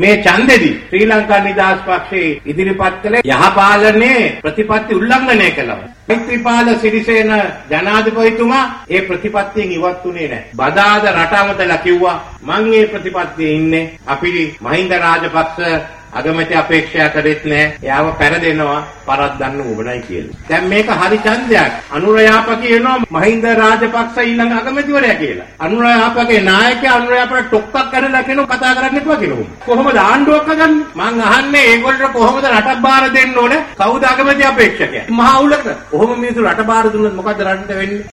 මේ ඡන්දෙදි ශ්‍රී ලංකා නිදහස් පක්ෂයේ ඉදිරිපත් කළේ යහපාලනයේ ප්‍රතිපත්ති උල්ලංඝනය කළා. මෛත්‍රීපාල සිරිසේන ජනාධිපතිතුමා ඒ ප්‍රතිපත්තියෙන් ඉවත් වුණේ නැහැ. බදාද රටමතලා කිව්වා මං මේ ප්‍රතිපත්තියේ ඉන්නේ. අපි මහින්ද රාජපක්ෂ අගමැති අපේක්ෂා කරෙත් නෑ. එයාව පෙරදෙනවා පරද්දන්න උඹනයි කියලා. දැන් මේක හරි ඡන්දයක්. අනුරයාප කියනවා මහින්ද රාජපක්ෂ ඊළඟ අගමැතිවරයා කියලා. අනුරයාපගේ නායකයා අනුරයාපට ටොක්ක්ක් කරලා කෙනෙක් කතා කරන්න එපා කියලා. කොහොමද ආණ්ඩුවක් හදන්නේ? මං අහන්නේ ඒගොල්ලෝ කොහොමද රටක් බාර දෙන්න ඕනේ? කවුද අගමැති අපේක්ෂකයා? මහා උලක. කොහොම මිනිස්සු රට බාර දුන්නොත් මොකද රටට වෙන්නේ?